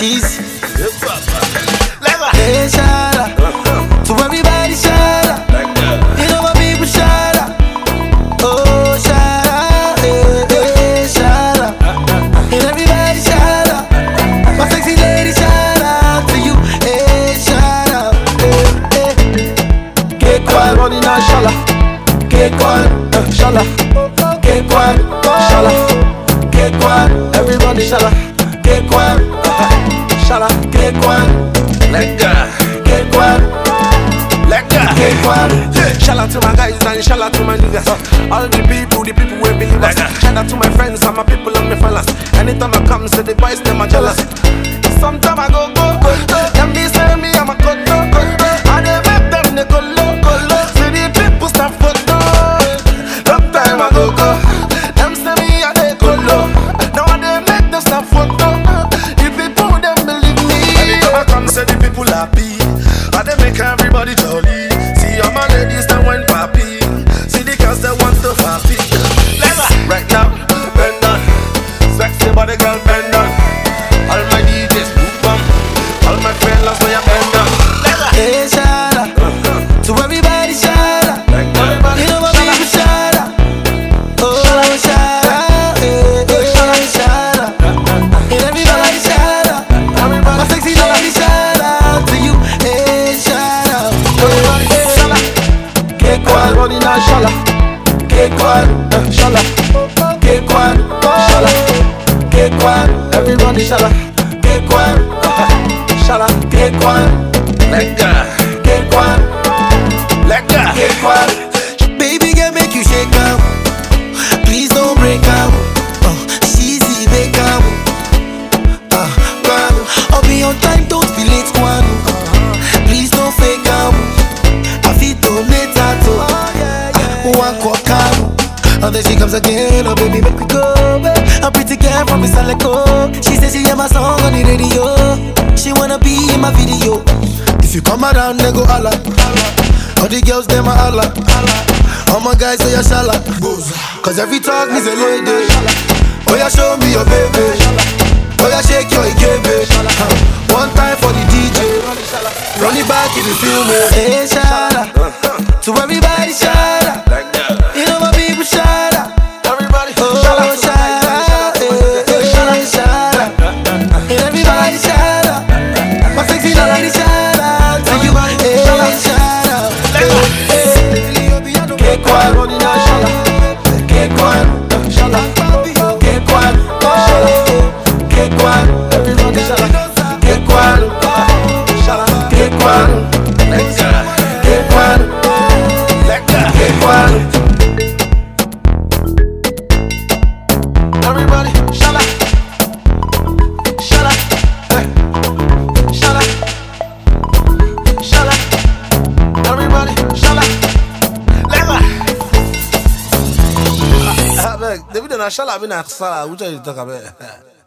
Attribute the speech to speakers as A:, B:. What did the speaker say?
A: She's Hey, shout out to everybody, shout out. You know my people, shout out. Oh, shout out, hey, hey, shout out. And everybody, shout out. My sexy lady, shout out to you. Hey, shout out. Hey, hey.
B: K-Quan running on shala K-Quan, uh, shala K-Quan, shala K-Quan, everybody shala K-Quan, uh, shala K-Quan, K-Quan, K-Quan Shout out to my guys and shout out to my niggas. All the people, the people will believe us. Shout out to my friends and my people and my fellas. Anytime I come, say the boys, them are my jealous. Sometime I go, go, go, go Them be say me, I'm a I come, say the people happy. And they make everybody jolly. See all my ladies, they went pappy K-Quan running on shala. K-Quan, uh, shala. K-Quan, shala. K-Quan, everybody shala. K-Quan, uh, shala. K-Quan, K-Quan,
A: Oh, and then she comes again, oh baby, make we go. A pretty girl from Mr. Leko. She says she hear my song on the radio. She wanna be in my video. If you come around, they go holla. All the girls, them a holla. All my guys say a shala. Cause every talk means a lady. Oh, yeah, show me your baby. Oh, yeah, shake your ikebe. One time for the DJ. Run it back if you feel me.
B: K-Quan, K-Quan, K-Quan Everybody, shala Shala eh, Shala Shala Everybody, shala Leva Abeg, David na shala abi na sala, which one you talk about?